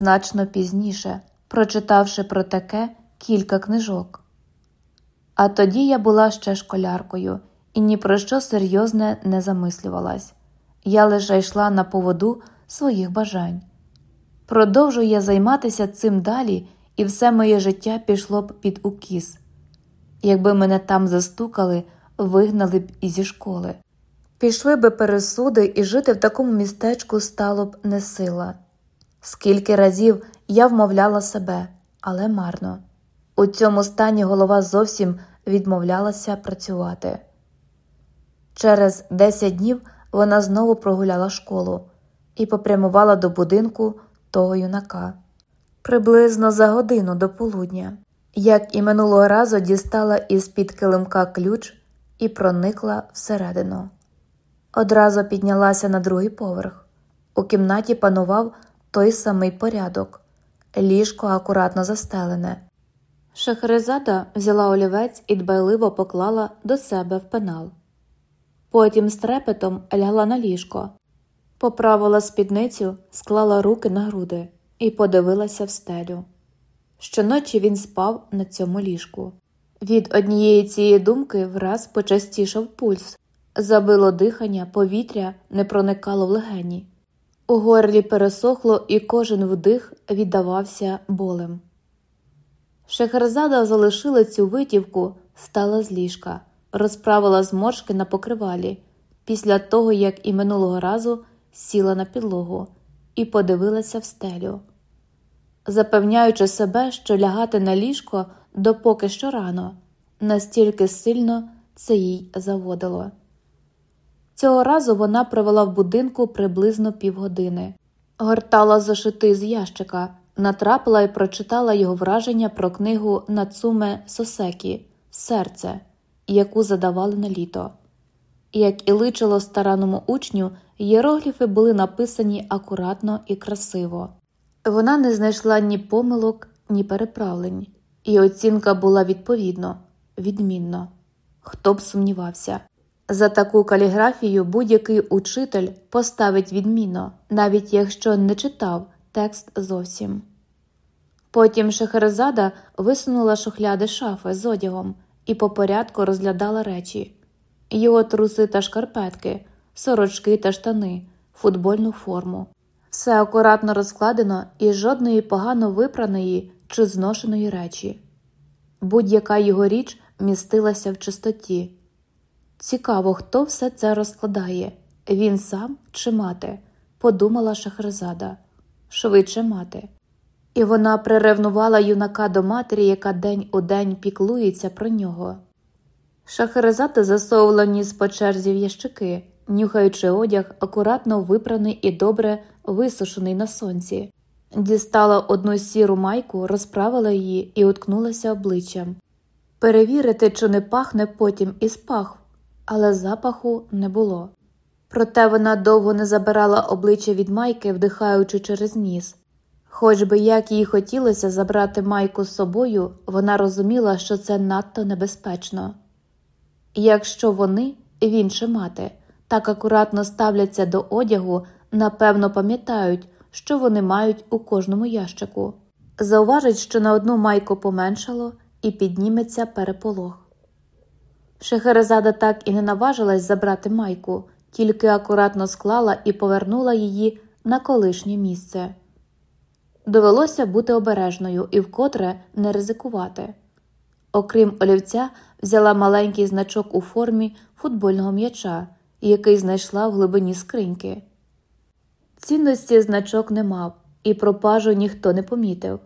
значно пізніше, прочитавши про таке кілька книжок. А тоді я була ще школяркою і ні про що серйозне не замислювалась. Я лише йшла на поводу своїх бажань. Продовжу я займатися цим далі, і все моє життя пішло б під укіс. Якби мене там застукали, вигнали б і зі школи. Пішли би пересуди, і жити в такому містечку стало б не сила. Скільки разів я вмовляла себе, але марно. У цьому стані голова зовсім відмовлялася працювати. Через 10 днів вона знову прогуляла школу і попрямувала до будинку того юнака. Приблизно за годину до полудня, як і минулого разу дістала із під килимка ключ і проникла всередину. Одразу піднялася на другий поверх. У кімнаті панував той самий порядок, ліжко акуратно застелене. Шахерезада взяла олівець і дбайливо поклала до себе в пенал. Потім з трепетом лягла на ліжко, поправила спідницю, склала руки на груди і подивилася в стелю. Щоночі він спав на цьому ліжку. Від однієї цієї думки враз почастішав пульс, забило дихання, повітря не проникало в легені. У горлі пересохло, і кожен вдих віддавався болем. Шехерзада залишила цю витівку, стала з ліжка, розправила зморшки на покривалі, після того, як і минулого разу сіла на підлогу і подивилася в стелю, запевняючи себе, що лягати на ліжко допоки що рано, настільки сильно це їй заводило. Цього разу вона провела в будинку приблизно півгодини, гортала зошити з ящика, натрапила і прочитала його враження про книгу Нацуме Сосекі Серце, яку задавали на літо. Як і личило старанному учню, єрогліфи були написані акуратно і красиво. Вона не знайшла ні помилок, ні переправлень, і оцінка була відповідно, відмінно. Хто б сумнівався. За таку каліграфію будь-який учитель поставить відмінно, навіть якщо не читав текст зовсім. Потім Шехерезада висунула шухляди шафи з одягом і по порядку розглядала речі його труси та шкарпетки, сорочки та штани, футбольну форму. Все акуратно розкладено і жодної погано випраної чи зношеної речі. Будь-яка його річ містилася в чистоті. Цікаво, хто все це розкладає він сам чи мати, подумала Шахрезада. Швидше мати. І вона приревнувала юнака до матері, яка день у день піклується про нього. Шахерезада засовувала ніс по черзі в ящики, нюхаючи одяг, акуратно випраний і добре висушений на сонці. Дістала одну сіру майку, розправила її і уткнулася обличчям. Перевірити, чи не пахне потім із пахв але запаху не було. Проте вона довго не забирала обличчя від майки, вдихаючи через ніс. Хоч би як їй хотілося забрати майку з собою, вона розуміла, що це надто небезпечно. Якщо вони, він чи мати, так акуратно ставляться до одягу, напевно пам'ятають, що вони мають у кожному ящику. Зауважить, що на одну майку поменшало і підніметься переполох. Шехерезада так і не наважилась забрати майку, тільки акуратно склала і повернула її на колишнє місце. Довелося бути обережною і вкотре не ризикувати. Окрім олівця, взяла маленький значок у формі футбольного м'яча, який знайшла в глибині скриньки. Цінності значок не мав, і пропажу ніхто не помітив,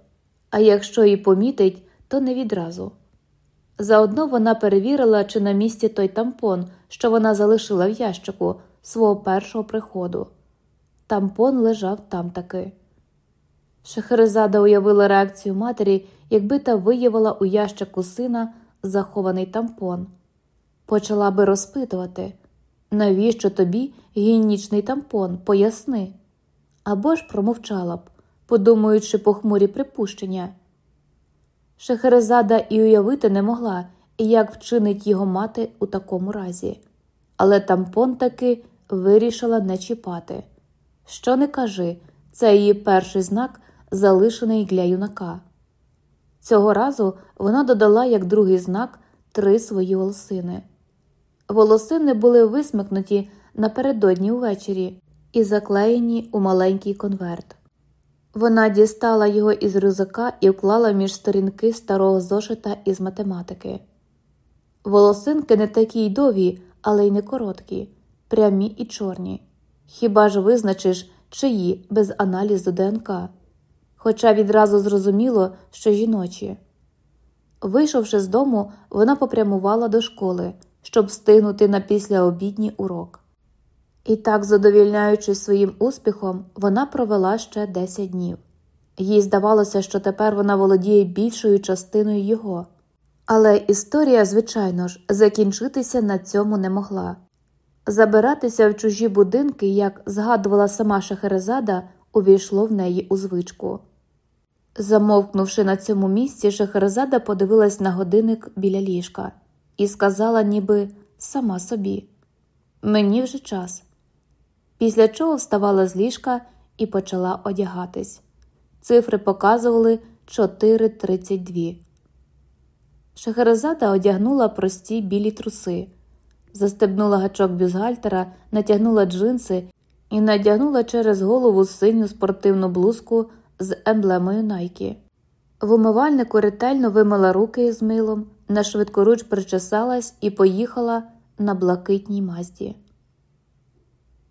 а якщо і помітить, то не відразу. Заодно вона перевірила, чи на місці той тампон, що вона залишила в ящику свого першого приходу. Тампон лежав там таки. Шахерезада уявила реакцію матері, якби та виявила у ящику сина захований тампон. Почала би розпитувати, навіщо тобі гінічний тампон, поясни. Або ж промовчала б, подумаючи похмурі припущення. Шехерезада і уявити не могла, як вчинить його мати у такому разі, але тампон таки вирішила не чіпати. Що не кажи, це її перший знак залишений для юнака. Цього разу вона додала як другий знак три свої волосини. Волосини були висмикнуті напередодні увечері і заклеєні у маленький конверт. Вона дістала його із рюкзака і вклала між сторінки старого зошита із математики. Волосинки не такі й довгі, але й не короткі, прямі і чорні. Хіба ж визначиш, чиї без аналізу ДНК? Хоча відразу зрозуміло, що жіночі. Вийшовши з дому, вона попрямувала до школи, щоб встигнути на післяобідній урок. І так, задовільняючись своїм успіхом, вона провела ще 10 днів. Їй здавалося, що тепер вона володіє більшою частиною його. Але історія, звичайно ж, закінчитися на цьому не могла. Забиратися в чужі будинки, як згадувала сама Шахерезада, увійшло в неї у звичку. Замовкнувши на цьому місці, Шахерезада подивилась на годинник біля ліжка і сказала, ніби сама собі Мені вже час. Після чого вставала з ліжка і почала одягатись. Цифри показували 4.32. Шахерезада одягнула прості білі труси, застебнула гачок бюзгальтера, натягнула джинси і надягнула через голову синю спортивну блузку з емблемою Найкі. В умивальнику ретельно вимила руки з милом, на швидкоруч причесалась і поїхала на блакитній мазді.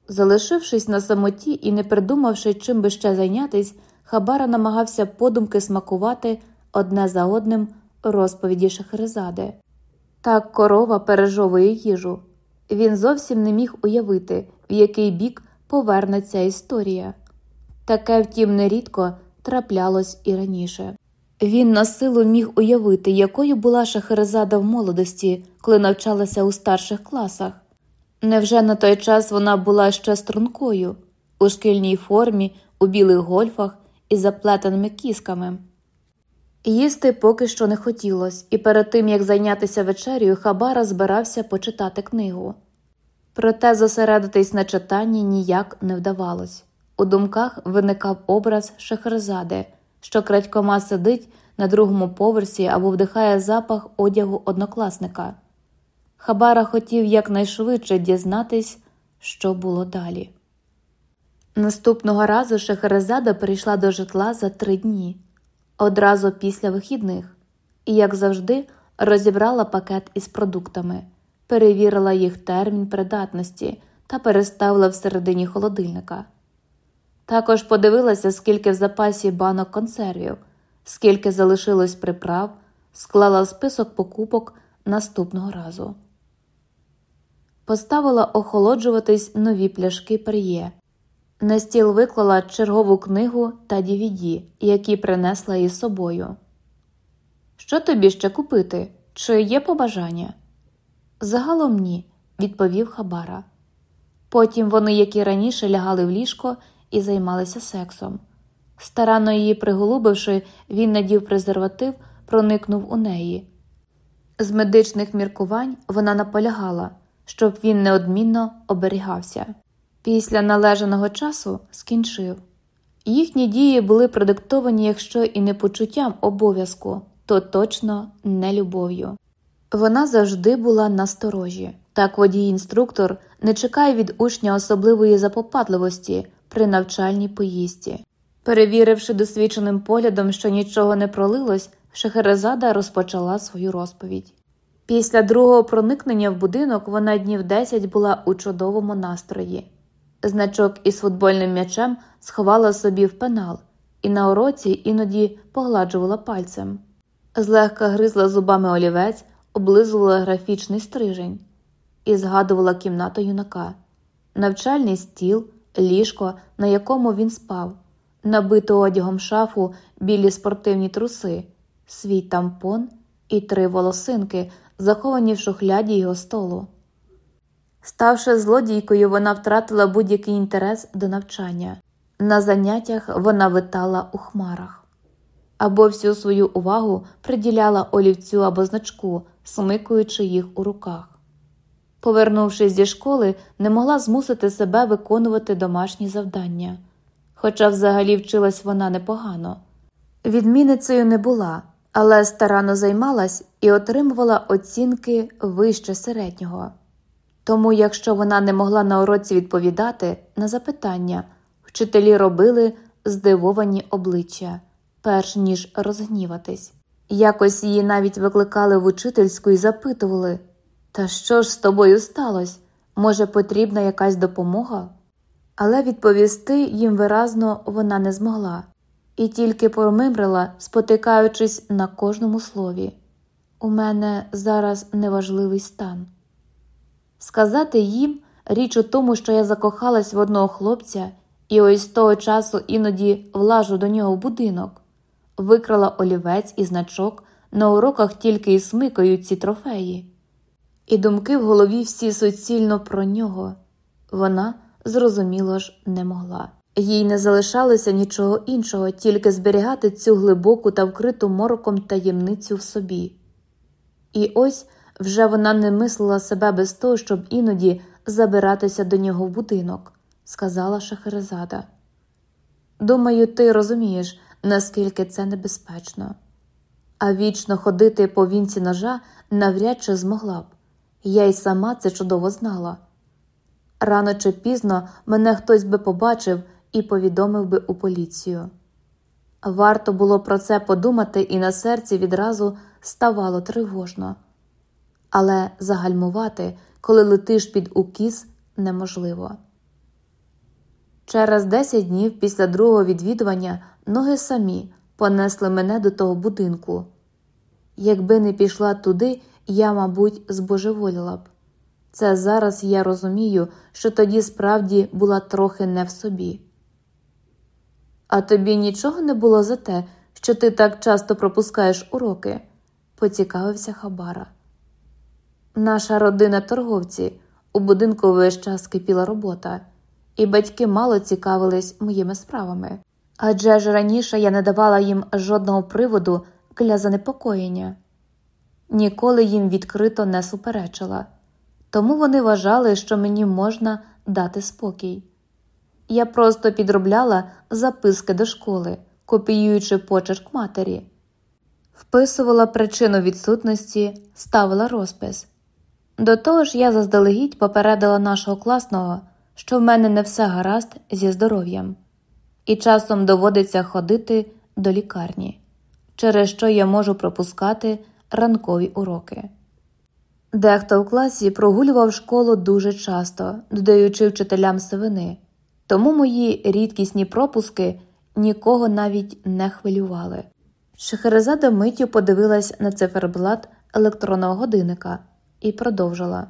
Залишившись на самоті і не придумавши, чим би ще зайнятись, Хабара намагався подумки смакувати одне за одним розповіді Шахерезади. Так корова пережовує їжу. Він зовсім не міг уявити, в який бік повернеться історія. Таке, втім, нерідко траплялось і раніше. Він на силу міг уявити, якою була Шахерезада в молодості, коли навчалася у старших класах. Невже на той час вона була ще стрункою, у шкільній формі, у білих гольфах із заплетеними кісками? Їсти поки що не хотілося, і перед тим як зайнятися вечерю, Хабара збирався почитати книгу. Проте зосередитись на читанні ніяк не вдавалось. У думках виникав образ Шахерзади, що крадькома сидить на другому поверсі або вдихає запах одягу однокласника. Хабара хотів якнайшвидше дізнатись, що було далі. Наступного разу Шахерезада прийшла до житла за три дні, одразу після вихідних, і, як завжди, розібрала пакет із продуктами, перевірила їх термін придатності та переставила всередині холодильника. Також подивилася, скільки в запасі банок консервів, скільки залишилось приправ, склала список покупок наступного разу поставила охолоджуватись нові пляшки пер'є. На стіл виклала чергову книгу та DVD, які принесла із собою. Що тобі ще купити? Чи є побажання? Загалом ні, відповів Хабара. Потім вони, як і раніше, лягали в ліжко і займалися сексом. Старанно її приголубивши, він надів презерватив, проникнув у неї. З медичних міркувань вона наполягала, щоб він неодмінно оберігався. Після належаного часу скінчив. Їхні дії були продиктовані, якщо і не почуттям обов'язку, то точно не любов'ю. Вона завжди була насторожі. Так водій-інструктор не чекає від учня особливої запопадливості при навчальній поїздці. Перевіривши досвідченим поглядом, що нічого не пролилось, Шахерезада розпочала свою розповідь. Після другого проникнення в будинок вона днів десять була у чудовому настрої. Значок із футбольним м'ячем сховала собі в пенал і на уроці іноді погладжувала пальцем. Злегка гризла зубами олівець, облизувала графічний стрижень і згадувала кімнату юнака, навчальний стіл, ліжко, на якому він спав, набиту одягом шафу білі спортивні труси, свій тампон і три волосинки заховані в шухляді його столу. Ставши злодійкою, вона втратила будь-який інтерес до навчання. На заняттях вона витала у хмарах або всю свою увагу приділяла олівцю або значку, смикуючи їх у руках. Повернувшись зі школи, не могла змусити себе виконувати домашні завдання. хоча взагалі вчилась вона непогано. Відмінницею не була, але старанно займалась і отримувала оцінки вище середнього. Тому, якщо вона не могла на уроці відповідати на запитання, вчителі робили здивовані обличчя, перш ніж розгніватись. Якось її навіть викликали в учительську і запитували Та що ж з тобою сталося? Може, потрібна якась допомога? Але відповісти їм виразно вона не змогла і тільки промимрила, спотикаючись на кожному слові. У мене зараз неважливий стан. Сказати їм річ у тому, що я закохалась в одного хлопця і ось того часу іноді влажу до нього в будинок, викрала олівець і значок, на уроках тільки і смикають ці трофеї. І думки в голові всі суцільно про нього. Вона, зрозуміло ж, не могла. Їй не залишалося нічого іншого, тільки зберігати цю глибоку та вкриту мороком таємницю в собі. І ось вже вона не мислила себе без того, щоб іноді забиратися до нього в будинок, сказала Шахерезада. Думаю, ти розумієш, наскільки це небезпечно. А вічно ходити по вінці ножа навряд чи змогла б. Я й сама це чудово знала. Рано чи пізно мене хтось би побачив і повідомив би у поліцію. Варто було про це подумати, і на серці відразу ставало тривожно, але загальмувати, коли летиш під укіс, неможливо. Через десять днів після другого відвідування ноги самі понесли мене до того будинку. Якби не пішла туди, я, мабуть, збожеволіла б. Це зараз я розумію, що тоді справді була трохи не в собі. А тобі нічого не було за те, що ти так часто пропускаєш уроки, поцікавився Хабара. Наша родина торговці, у будинку весь час кипіла робота, і батьки мало цікавились моїми справами. Адже ж раніше я не давала їм жодного приводу для занепокоєння, ніколи їм відкрито не суперечила, тому вони вважали, що мені можна дати спокій. Я просто підробляла записки до школи, копіюючи почерк матері, вписувала причину відсутності, ставила розпис. До того ж, я заздалегідь попередила нашого класного, що в мене не все гаразд зі здоров'ям, і часом доводиться ходити до лікарні, через що я можу пропускати ранкові уроки. Дехто в класі прогулював школу дуже часто, додаючи вчителям сивини тому мої рідкісні пропуски нікого навіть не хвилювали. Шехерезада миттю подивилась на циферблат електронного годинника і продовжила.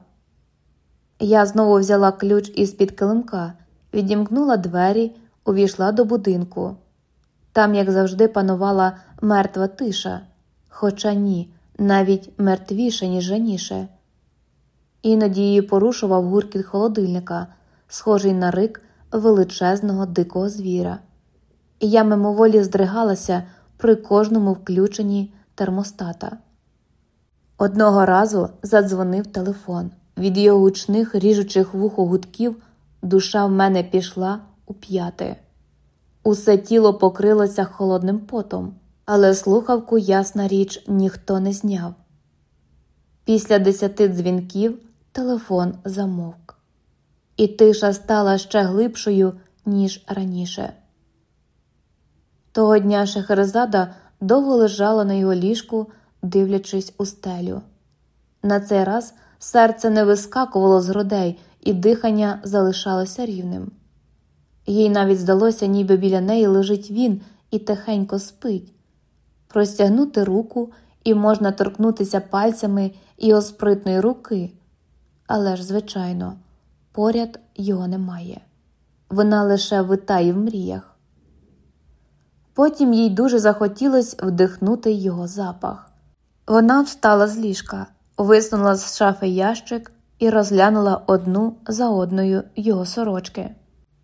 Я знову взяла ключ із під килимка, відімкнула двері, увійшла до будинку. Там, як завжди, панувала мертва тиша, хоча ні, навіть мертвіше, ніж раніше. Іноді її порушував гуркіт холодильника, схожий на рик величезного дикого звіра, і я мимоволі здригалася при кожному включенні термостата. Одного разу задзвонив телефон. Від його гучних ріжучих вухо гудків душа в мене пішла у п'яти. Усе тіло покрилося холодним потом, але слухавку, ясна річ, ніхто не зняв. Після десяти дзвінків телефон замовк і тиша стала ще глибшою, ніж раніше. Того дня Шехерезада довго лежала на його ліжку, дивлячись у стелю. На цей раз серце не вискакувало з грудей, і дихання залишалося рівним. Їй навіть здалося, ніби біля неї лежить він і тихенько спить, простягнути руку і можна торкнутися пальцями його спритної руки. Але ж, звичайно, поряд його немає, вона лише витає в мріях. Потім їй дуже захотілося вдихнути його запах. Вона встала з ліжка, висунула з шафи ящик і розглянула одну за одною його сорочки.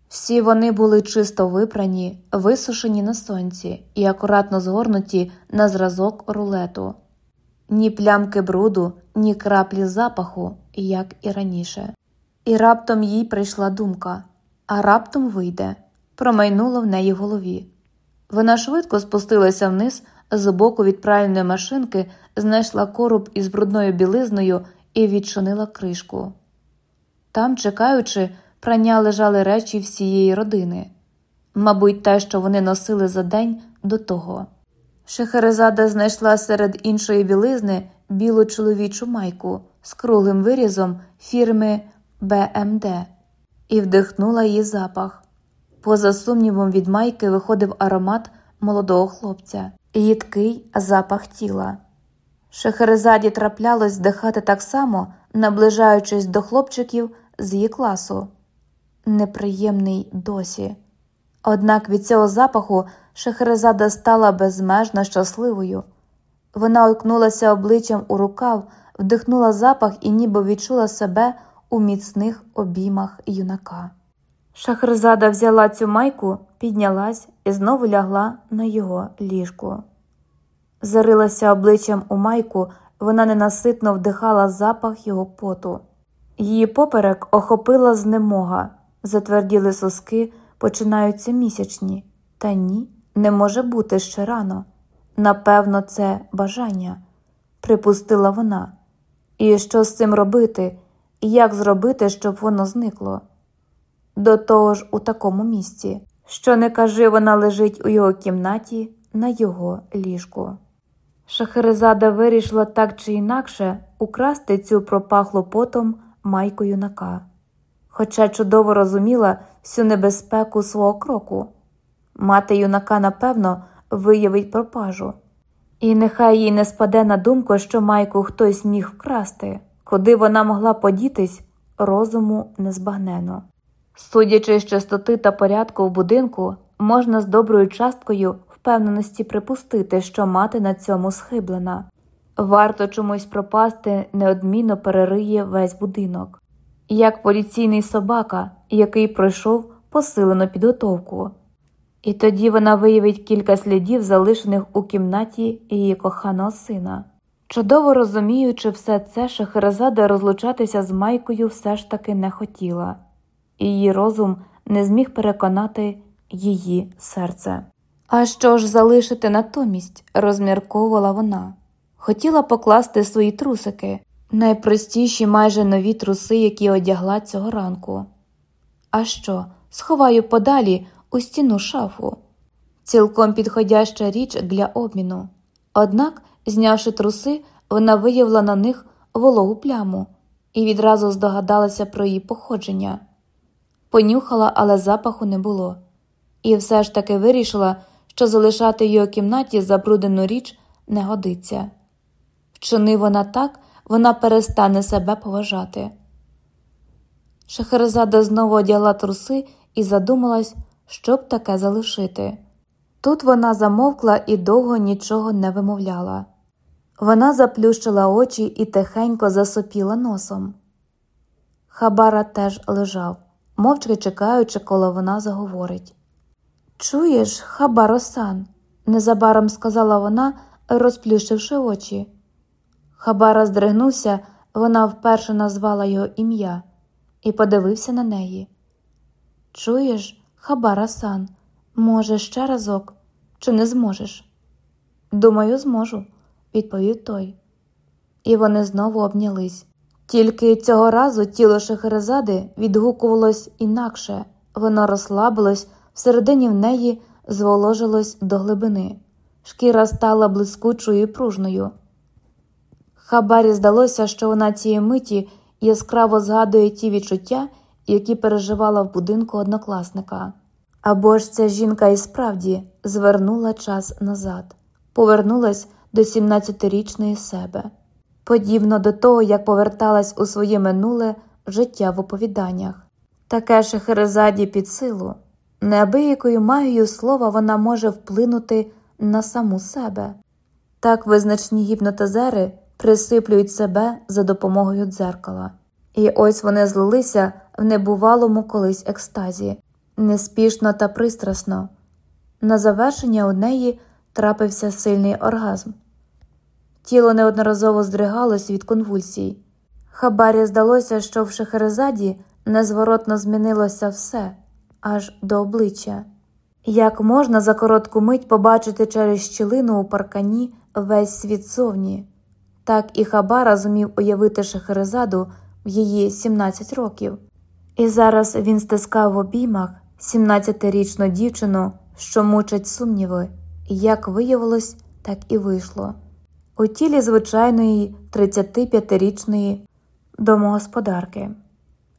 Всі вони були чисто випрані, висушені на сонці і акуратно згорнуті на зразок рулету, ні плямки бруду, ні краплі запаху, як і раніше. І раптом їй прийшла думка а раптом вийде, промайнуло в неї голові. Вона швидко спустилася вниз, з боку від пральної машинки знайшла короб із брудною білизною і відчинила кришку. Там, чекаючи, прання лежали речі всієї родини, мабуть, те, що вони носили за день до того. Шехерезада знайшла серед іншої білизни білу чоловічу майку з круглим вирізом фірми БМД і вдихнула її запах. Поза сумнівом від майки виходив аромат молодого хлопця, їдкий запах тіла. Шехерезаді траплялось здихати так само, наближаючись до хлопчиків з її класу. Неприємний досі. Однак від цього запаху Шехерезада стала безмежно щасливою. Вона уткнулася обличчям у рукав, вдихнула запах і ніби відчула себе у міцних обіймах юнака. Шахрезада взяла цю майку, піднялась і знову лягла на його ліжку. Зарилася обличчям у майку, вона ненаситно вдихала запах його поту. Її поперек охопила знемога, затверділи соски, починаються місячні. Та ні, не може бути ще рано. Напевно, це бажання, припустила вона. І що з цим робити, як зробити, щоб воно зникло? До того ж, у такому місці, що не кажи, вона лежить у його кімнаті на його ліжку. Шахерезада вирішила так чи інакше украсти цю пропахлу потом майку юнака, хоча чудово розуміла всю небезпеку свого кроку. Мати юнака, напевно, виявить пропажу, і нехай їй не спаде на думку, що майку хтось міг вкрасти, куди вона могла подітись, розуму незбагнено. Судячи з чистоти та порядку в будинку, можна з доброю часткою впевненості припустити, що мати на цьому схиблена. Варто чомусь пропасти, неодмінно перериє весь будинок, як поліційний собака, який пройшов посилену підготовку. І тоді вона виявить кілька слідів, залишених у кімнаті її коханого сина. Чудово розуміючи все це, Шахерезада розлучатися з Майкою все ж таки не хотіла, і її розум не зміг переконати її серце. А що ж залишити натомість, розмірковувала вона. Хотіла покласти свої трусики, найпростіші майже нові труси, які одягла цього ранку. А що, сховаю подалі у стіну шафу, цілком підходяща річ для обміну. Однак, знявши труси, вона виявила на них вологу пляму і відразу здогадалася про її походження. Понюхала, але запаху не було, і все ж таки вирішила, що залишати в його кімнаті забруднену річ не годиться. Вчини вона так, вона перестане себе поважати. Шахерезада знову одягла труси і задумалась, щоб таке залишити. Тут вона замовкла і довго нічого не вимовляла. Вона заплющила очі і тихенько засопіла носом. Хабара теж лежав, мовчки чекаючи, коли вона заговорить. Чуєш, Хабаро-сан?» – незабаром сказала вона, розплющивши очі. Хабара здригнувся, вона вперше назвала його ім'я і подивився на неї. Чуєш, Хабара-сан, може, ще разок, чи не зможеш? Думаю, зможу, відповів той. І вони знову обнялись. Тільки цього разу тіло Шехерезади відгукувалось інакше, воно розслабилось, всередині в неї зволожилось до глибини, шкіра стала блискучою і пружною. Хабарі здалося, що вона цієї миті яскраво згадує ті відчуття, які переживала в будинку однокласника. Або ж ця жінка і справді звернула час назад, повернулась до 17-річної себе, подібно до того, як поверталась у своє минуле життя в оповіданнях. Таке Шехерезаді під силу, неабиякою магією слова вона може вплинути на саму себе. Так визначні гіпнотизери присиплюють себе за допомогою дзеркала. І ось вони злилися в небувалому колись екстазі, неспішно та пристрасно. На завершення у неї трапився сильний оргазм. Тіло неодноразово здригалось від конвульсій. Хабарі здалося, що в Шехерезаді незворотно змінилося все, аж до обличчя. Як можна за коротку мить побачити через щілину у паркані весь світ зовні? Так і Хабара зумів уявити Шахерезаду в її 17 років, і зараз він стискав в обіймах 17-річну дівчину, що мучить сумніви, як виявилось, так і вийшло. У тілі звичайної 35-річної домогосподарки.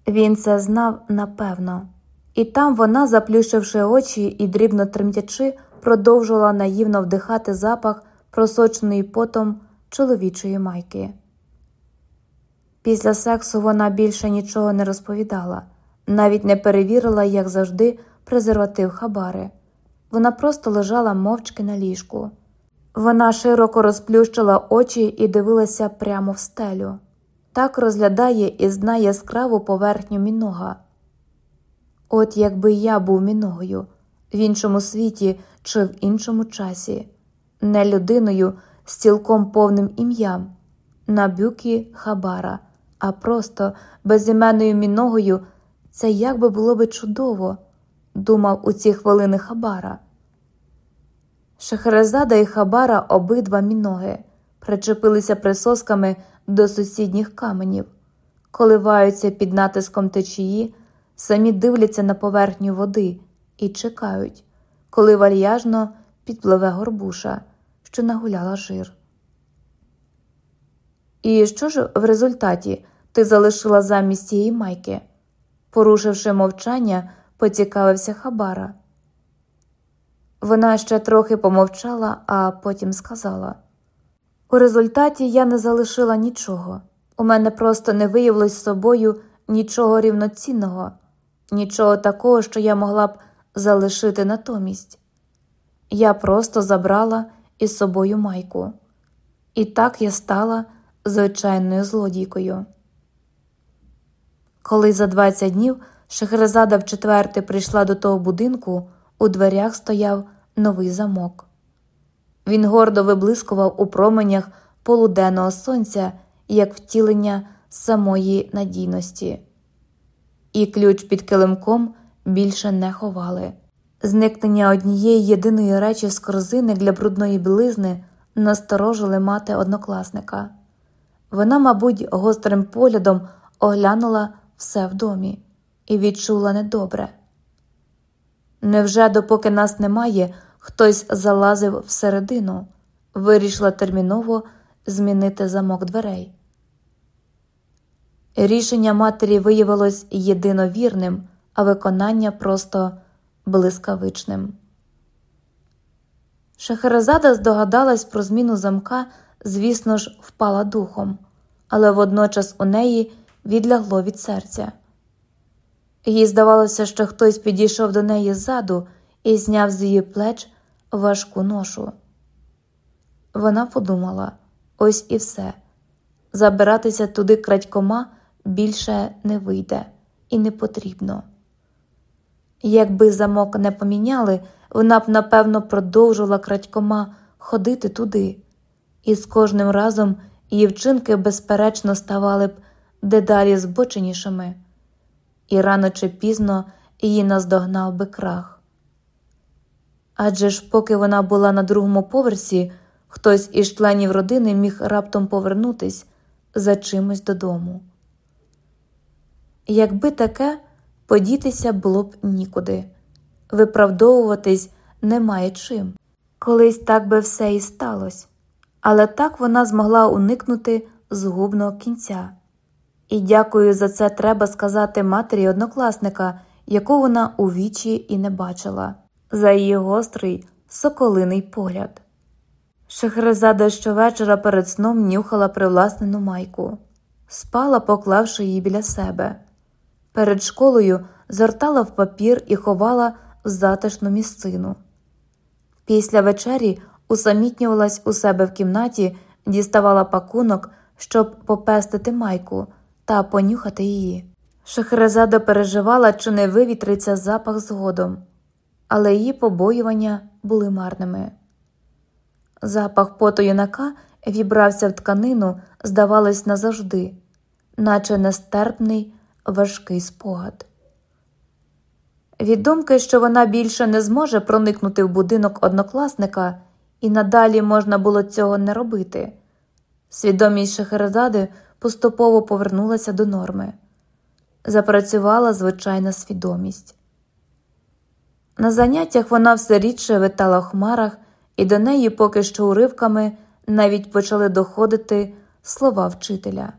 Він це знав напевно, і там вона, заплющивши очі і дрібно тремтячи, продовжувала наївно вдихати запах просоченої потом чоловічої майки. Після сексу вона більше нічого не розповідала, навіть не перевірила, як завжди, презерватив хабари. Вона просто лежала мовчки на ліжку. Вона широко розплющила очі і дивилася прямо в стелю. Так розглядає і знає яскраву поверхню мінога. От якби я був міногою в іншому світі чи в іншому часі, не людиною з цілком повним ім'ям, Набюкі Хабара, а просто безіменною міногою, це як би було би чудово, думав у ці хвилини Хабара. Шахерезада і Хабара обидва міноги причепилися присосками до сусідніх каменів, коливаються під натиском течії, самі дивляться на поверхню води і чекають, коли вальяжно підпливе горбуша, що нагуляла жир. І що ж в результаті ти залишила замість цієї майки? Порушивши мовчання, поцікавився Хабара. Вона ще трохи помовчала, а потім сказала: У результаті я не залишила нічого. У мене просто не виявилось з собою нічого рівноцінного, нічого такого, що я могла б залишити натомість. Я просто забрала із собою майку. І так я стала звичайною злодійкою. Коли за 20 днів Шехерезада вчетверте прийшла до того будинку, у дверях стояв новий замок. Він гордо виблискував у променях полуденного сонця як втілення самої надійності, і ключ під килимком більше не ховали. Зникнення однієї єдиної речі з корзини для брудної білизни насторожили мати однокласника. Вона, мабуть, гострим поглядом оглянула все в домі і відчула недобре. Невже, допоки нас немає, хтось залазив всередину, вирішила терміново змінити замок дверей. Рішення матері виявилось єдиновірним, а виконання просто блискавичним. Шахерезада здогадалась про зміну замка, звісно ж, впала духом, але водночас у неї відлягло від серця. Їй здавалося, що хтось підійшов до неї ззаду і зняв з її плеч важку ношу. Вона подумала ось і все. Забиратися туди крадькома більше не вийде і не потрібно. Якби замок не поміняли, вона б, напевно, продовжувала крадькома ходити туди, і з кожним разом її вчинки, безперечно, ставали б дедалі збоченішими, і рано чи пізно її наздогнав би крах. Адже ж, поки вона була на другому поверсі, хтось із членів родини міг раптом повернутись за чимось додому. Якби таке подітися було б нікуди, виправдовуватись немає чим. Колись так би все і сталося, але так вона змогла уникнути згубного кінця. І дякую за це треба сказати матері однокласника, яку вона у вічі і не бачила, за її гострий соколиний погляд. Шехрезада щовечора перед сном нюхала привласнену майку, спала, поклавши її біля себе. Перед школою зортала в папір і ховала в затишну місцину. Після вечері усамітнювалась у себе в кімнаті, діставала пакунок, щоб попестити майку та понюхати її. Шахерезада переживала, чи не вивітриться запах згодом, але її побоювання були марними. Запах поту юнака вібрався в тканину, здавалось, назавжди, наче нестерпний важкий спогад. Від думки, що вона більше не зможе проникнути в будинок однокласника, і надалі можна було цього не робити. Свідомість Шахерезади поступово повернулася до норми. Запрацювала звичайна свідомість. На заняттях вона все рідше витала в хмарах, і до неї поки що уривками навіть почали доходити слова вчителя.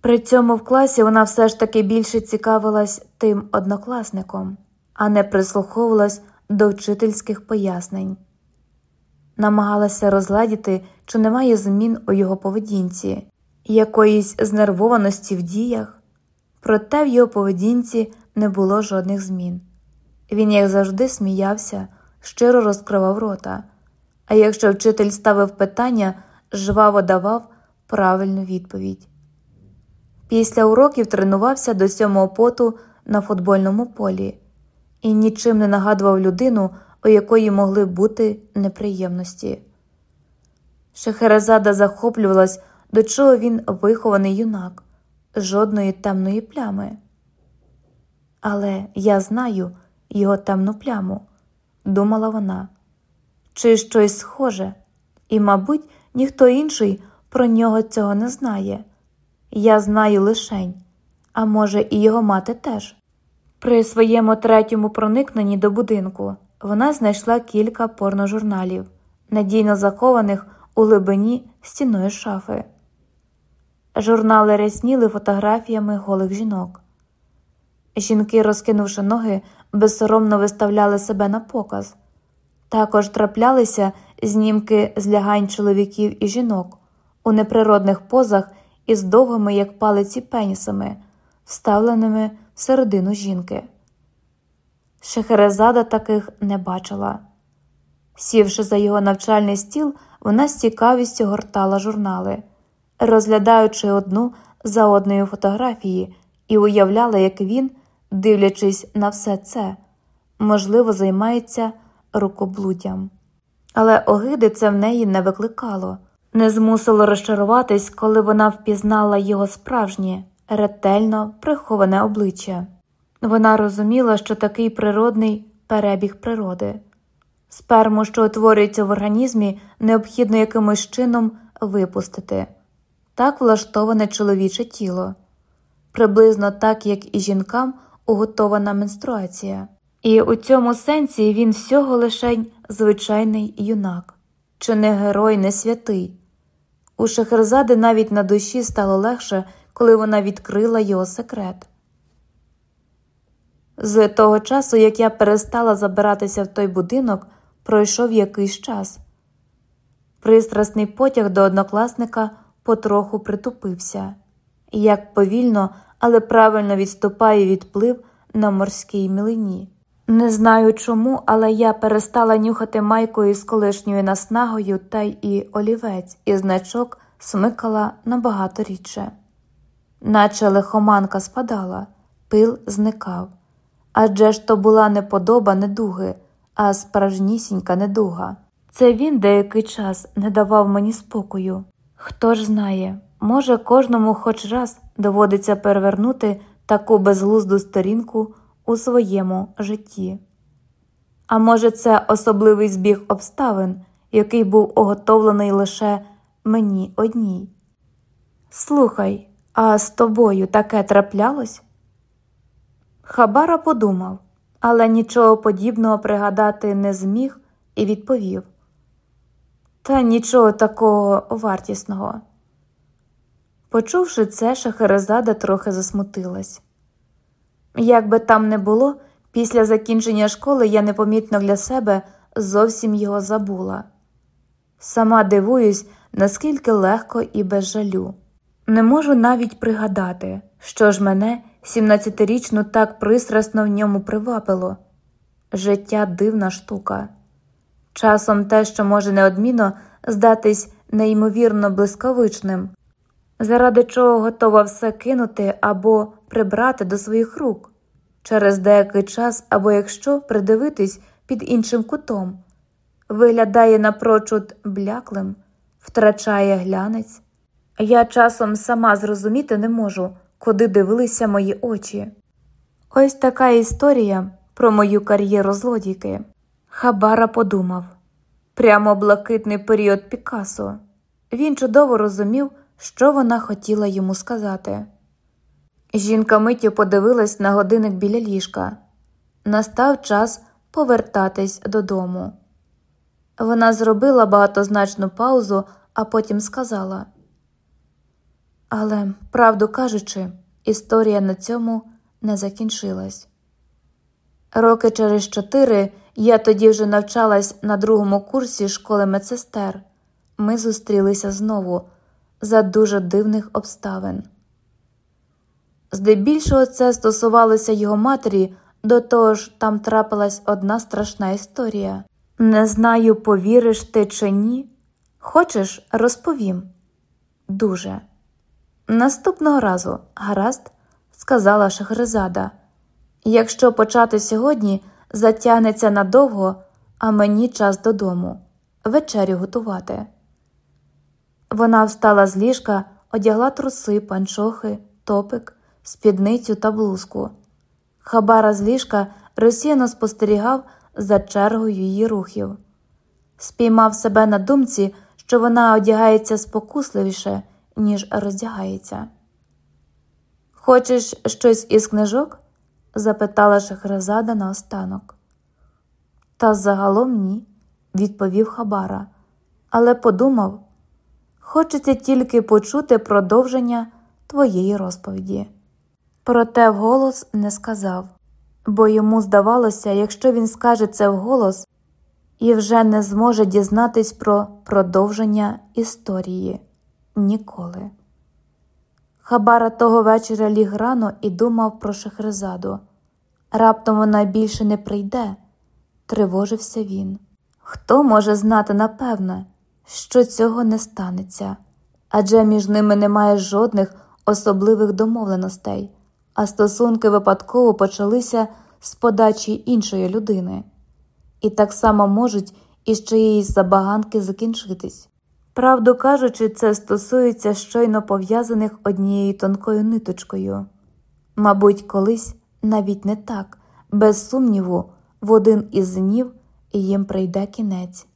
При цьому в класі вона все ж таки більше цікавилась тим однокласником, а не прислуховувалась до вчительських пояснень, намагалася розладіти, чи немає змін у його поведінці, якоїсь знервованості в діях, проте в його поведінці не було жодних змін. Він, як завжди, сміявся, щиро розкривав рота, а якщо вчитель ставив питання, жваво давав правильну відповідь. Після уроків тренувався до сьомого поту на футбольному полі і нічим не нагадував людину, у якої могли бути неприємності. Шехерезада захоплювалась, до чого він вихований юнак, жодної темної плями. Але я знаю його темну пляму, думала вона, чи щось схоже, і, мабуть, ніхто інший про нього цього не знає. Я знаю лишень, а може, і його мати теж. При своєму третьому проникненні до будинку вона знайшла кілька порножурналів, надійно захованих у глибині стіної шафи. Журнали рясніли фотографіями голих жінок. Жінки, розкинувши ноги, безсоромно виставляли себе на показ. Також траплялися знімки злягань чоловіків і жінок у неприродних позах із довгими, як палиці, пенісами, вставленими в середину жінки. Шехерезада таких не бачила. Сівши за його навчальний стіл, вона з цікавістю гортала журнали, розглядаючи одну за одною фотографії, і уявляла, як він, дивлячись на все це, можливо, займається рукоблуддям. Але огиди це в неї не викликало не змусило розчаруватись, коли вона впізнала його справжнє, ретельно приховане обличчя. Вона розуміла, що такий природний перебіг природи. Сперму, що утворюється в організмі, необхідно якимось чином випустити так влаштоване чоловіче тіло, приблизно так, як і жінкам уготована менструація. І у цьому сенсі він всього лишень звичайний юнак, чи не герой, не святий, у Шахерзади навіть на душі стало легше, коли вона відкрила його секрет. З того часу, як я перестала забиратися в той будинок, пройшов якийсь час. Пристрасний потяг до однокласника потроху притупився, як повільно, але правильно відступає відплив на морській мілині. Не знаю чому, але я перестала нюхати майкою з колишньою наснагою та й олівець, і значок смикала набагато рідше, наче лихоманка спадала, пил зникав. Адже ж то була не подоба недуги, а справжнісінька недуга. Це він деякий час не давав мені спокою. Хто ж знає, може, кожному хоч раз доводиться перевернути таку безглузду сторінку у своєму житті. А може, це особливий збіг обставин, який був оготовлений лише мені одній. Слухай, а з тобою таке траплялось? Хабара подумав, але нічого подібного пригадати не зміг і відповів. Та нічого такого вартісного. Почувши це, Шахерезада трохи засмутилась. Як би там не було, після закінчення школи я непомітно для себе зовсім його забула. Сама дивуюсь, наскільки легко і без жалю. Не можу навіть пригадати, що ж мене, 17-річну, так пристрасно в ньому привабило. Життя дивна штука. Часом те, що може неодмінно здатись неймовірно блискавичним, заради чого готова все кинути або прибрати до своїх рук через деякий час, або якщо придивитись під іншим кутом, виглядає напрочуд бляклим, втрачає глянець. Я часом сама зрозуміти не можу, куди дивилися мої очі. Ось така історія про мою кар'єру злодійки. Хабара подумав прямо блакитний період Пікасо. Він чудово розумів, що вона хотіла йому сказати. Жінка миттю подивилась на годинник біля ліжка. Настав час повертатись додому. Вона зробила багатозначну паузу, а потім сказала. Але, правду кажучи, історія на цьому не закінчилась. Роки через чотири я тоді вже навчалась на другому курсі школи медсестер. Ми зустрілися знову за дуже дивних обставин. Здебільшого це стосувалося його матері, до того ж там трапилась одна страшна історія. Не знаю, повіриш ти чи ні. Хочеш, розповім. Дуже. Наступного разу, гаразд, сказала Шахрезада. Якщо почати сьогодні, затягнеться надовго, а мені час додому, вечерю готувати. Вона встала з ліжка, одягла труси, панчохи, топик, спідницю та блузку. Хабара з ліжка розсіяно спостерігав за чергою її рухів, спіймав себе на думці, що вона одягається спокусливіше, ніж роздягається. Хочеш щось із книжок? Запитала Шахразада наостанок. Та загалом ні, відповів Хабара, але подумав хочеться тільки почути продовження твоєї розповіді. Проте вголос не сказав, бо йому здавалося, якщо він скаже це вголос і вже не зможе дізнатись про продовження історії ніколи. Хабара того вечора ліг рано і думав про Шахрезаду. Раптом вона більше не прийде, тривожився він. Хто може знати напевне, що цього не станеться, адже між ними немає жодних особливих домовленостей, а стосунки випадково почалися з подачі іншої людини, і так само можуть із чиєїсь забаганки закінчитись. Правду кажучи, це стосується щойно пов'язаних однією тонкою ниточкою. Мабуть, колись навіть не так, без сумніву, в один із днів їм прийде кінець,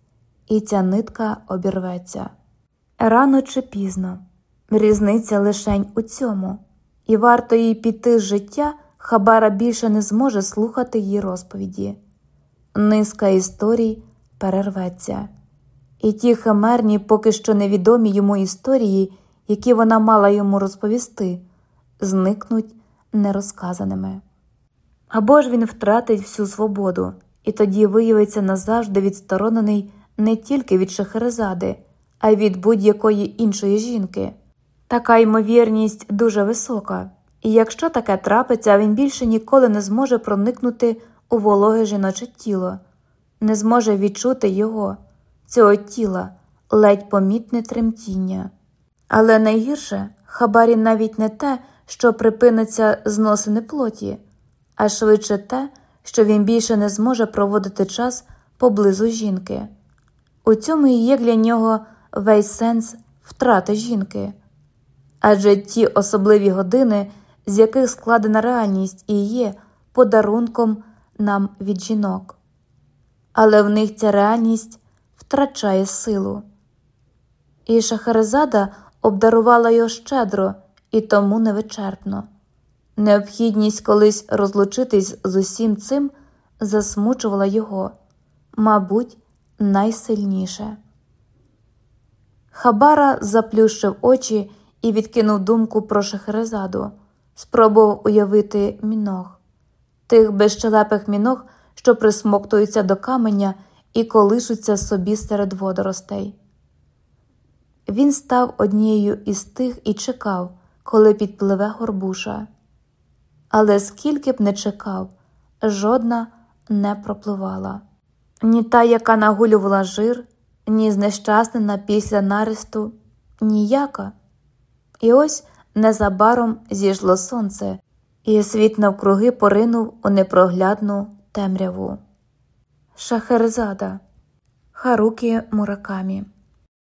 і ця нитка обірветься. Рано чи пізно, різниця лишень у цьому, і варто їй піти з життя, Хабара більше не зможе слухати її розповіді. Низка історій перерветься і ті химерні, поки що невідомі йому історії, які вона мала йому розповісти, зникнуть нерозказаними. Або ж він втратить всю свободу, і тоді виявиться назавжди відсторонений не тільки від Шахерезади, а й від будь-якої іншої жінки. Така ймовірність дуже висока, і якщо таке трапиться, він більше ніколи не зможе проникнути у вологе жіноче тіло, не зможе відчути його цього тіла ледь помітне тремтіння. Але найгірше хабарі навіть не те, що припиниться зносини плоті, а швидше те, що він більше не зможе проводити час поблизу жінки. У цьому і є для нього весь сенс втрати жінки. Адже ті особливі години, з яких складена реальність і є подарунком нам від жінок. Але в них ця реальність втрачає силу. І Шахерезада обдарувала його щедро і тому невичерпно. Необхідність колись розлучитись з усім цим засмучувала його, мабуть, найсильніше. Хабара заплющив очі і відкинув думку про Шахерезаду, спробував уявити міног, тих безщелепих міног, що присмоктуються до каменя і колишуться собі серед водоростей. Він став однією із тих і чекав, коли підпливе горбуша. Але скільки б не чекав, жодна не пропливала. Ні та, яка нагулювала жир, ні знещаснена після наресту, ніяка. І ось незабаром зійшло сонце, і світ навкруги поринув у непроглядну темряву. Шахерзада. Харукі Муракамі